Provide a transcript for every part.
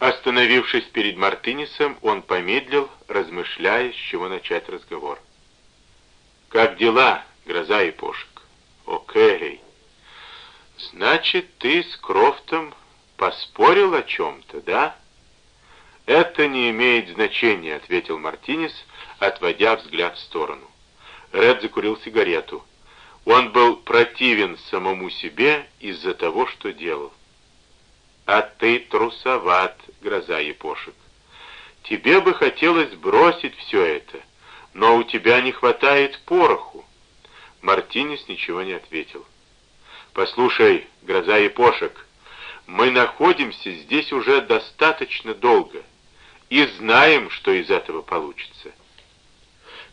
Остановившись перед Мартынисом, он помедлил, размышляя, с чего начать разговор. «Как дела, гроза и пошек?» «Окей. Значит, ты с Крофтом поспорил о чем-то, да?» «Это не имеет значения», — ответил Мартинес, отводя взгляд в сторону. Ред закурил сигарету. Он был противен самому себе из-за того, что делал. А ты трусоват, гроза епошек. Тебе бы хотелось бросить все это, но у тебя не хватает пороху. Мартинес ничего не ответил. Послушай, гроза епошек, мы находимся здесь уже достаточно долго и знаем, что из этого получится.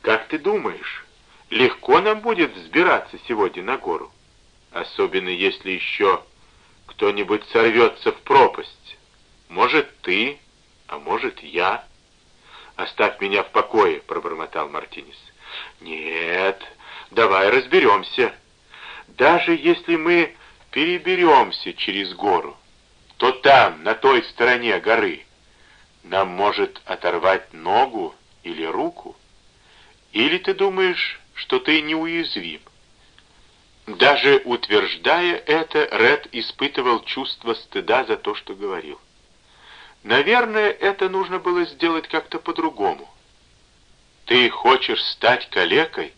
Как ты думаешь, легко нам будет взбираться сегодня на гору? Особенно если еще кто-нибудь сорвется в пропасть. Может, ты, а может, я. Оставь меня в покое, пробормотал Мартинес. Нет, давай разберемся. Даже если мы переберемся через гору, то там, на той стороне горы, нам может оторвать ногу или руку. Или ты думаешь, что ты неуязвим? Даже утверждая это, Ред испытывал чувство стыда за то, что говорил. Наверное, это нужно было сделать как-то по-другому. «Ты хочешь стать калекой?»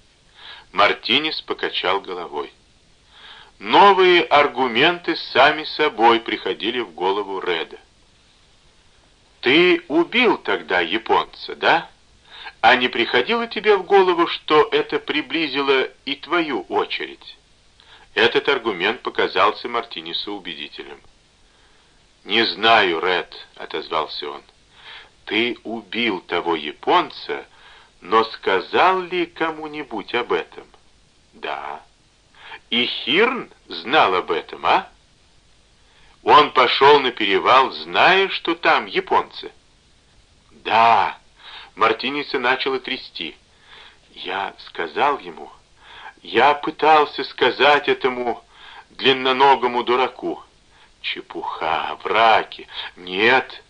Мартинес покачал головой. Новые аргументы сами собой приходили в голову Реда. «Ты убил тогда японца, да? А не приходило тебе в голову, что это приблизило и твою очередь?» Этот аргумент показался Мартинесу убедительным. «Не знаю, Ред», — отозвался он. «Ты убил того японца, но сказал ли кому-нибудь об этом?» «Да». «И Хирн знал об этом, а?» «Он пошел на перевал, зная, что там японцы?» «Да». Мартинеса начала трясти. «Я сказал ему...» Я пытался сказать этому длинноногому дураку. Чепуха, враки. Нет.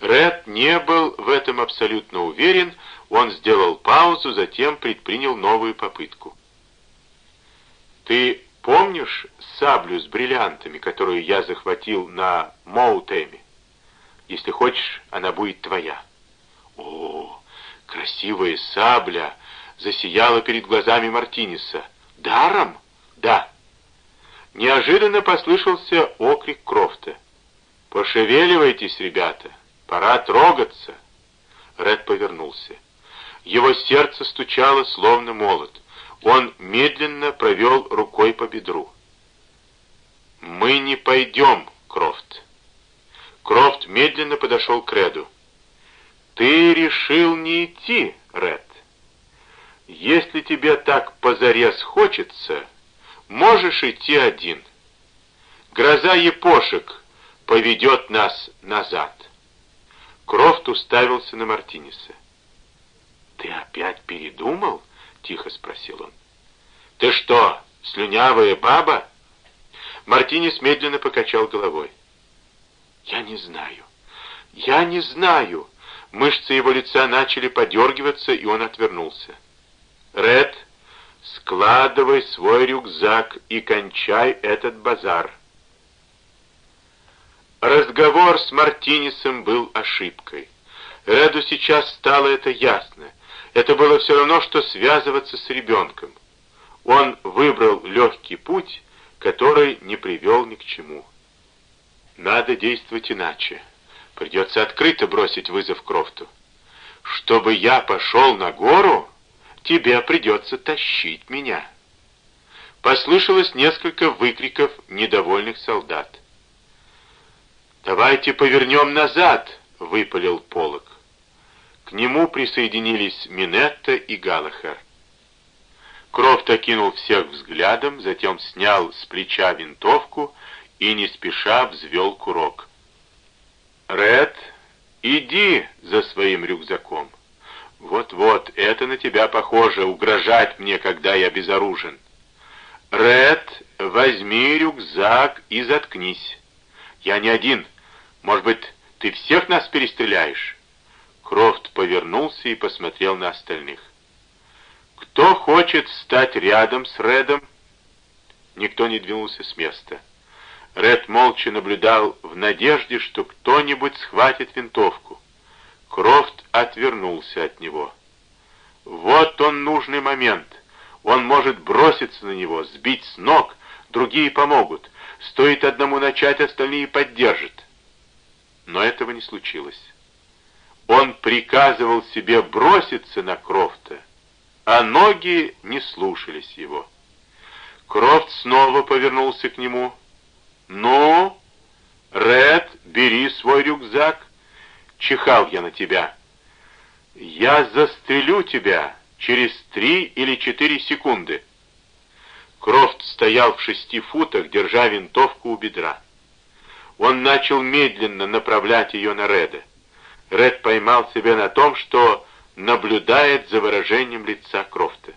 Ред не был в этом абсолютно уверен. Он сделал паузу, затем предпринял новую попытку. Ты помнишь саблю с бриллиантами, которую я захватил на Моутеме? Если хочешь, она будет твоя. О, красивая сабля! Засияло перед глазами Мартинеса. «Даром?» «Да». Неожиданно послышался окрик Крофта. «Пошевеливайтесь, ребята, пора трогаться». Ред повернулся. Его сердце стучало, словно молот. Он медленно провел рукой по бедру. «Мы не пойдем, Крофт». Крофт медленно подошел к Реду. «Ты решил не идти, Ред?» Если тебе так позарез хочется, можешь идти один. Гроза епошек поведет нас назад. Крофт уставился на Мартинеса. «Ты опять передумал?» — тихо спросил он. «Ты что, слюнявая баба?» Мартинес медленно покачал головой. «Я не знаю. Я не знаю». Мышцы его лица начали подергиваться, и он отвернулся. Ред, складывай свой рюкзак и кончай этот базар. Разговор с Мартинесом был ошибкой. Реду сейчас стало это ясно. Это было все равно, что связываться с ребенком. Он выбрал легкий путь, который не привел ни к чему. Надо действовать иначе. Придется открыто бросить вызов Крофту. Чтобы я пошел на гору тебе придется тащить меня». Послышалось несколько выкриков недовольных солдат. «Давайте повернем назад!» — выпалил Полок. К нему присоединились Минетта и Галахер. Крофт окинул всех взглядом, затем снял с плеча винтовку и не спеша взвел курок. «Ред, иди за своим рюкзаком!» Вот-вот, это на тебя похоже, угрожать мне, когда я безоружен. Ред, возьми рюкзак и заткнись. Я не один. Может быть, Ты всех нас перестреляешь?» Крофт повернулся и посмотрел на остальных. «Кто хочет встать рядом с Редом?» Никто не двинулся с места. Ред молча наблюдал в надежде, что кто-нибудь схватит винтовку. Крофт отвернулся от него. Вот он нужный момент. Он может броситься на него, сбить с ног, другие помогут. Стоит одному начать, остальные поддержат. Но этого не случилось. Он приказывал себе броситься на Крофта, а ноги не слушались его. Крофт снова повернулся к нему. «Ну, Ред, бери свой рюкзак. Чихал я на тебя. Я застрелю тебя через три или четыре секунды». Крофт стоял в шести футах, держа винтовку у бедра. Он начал медленно направлять ее на Реда. Ред поймал себя на том, что наблюдает за выражением лица Крофта.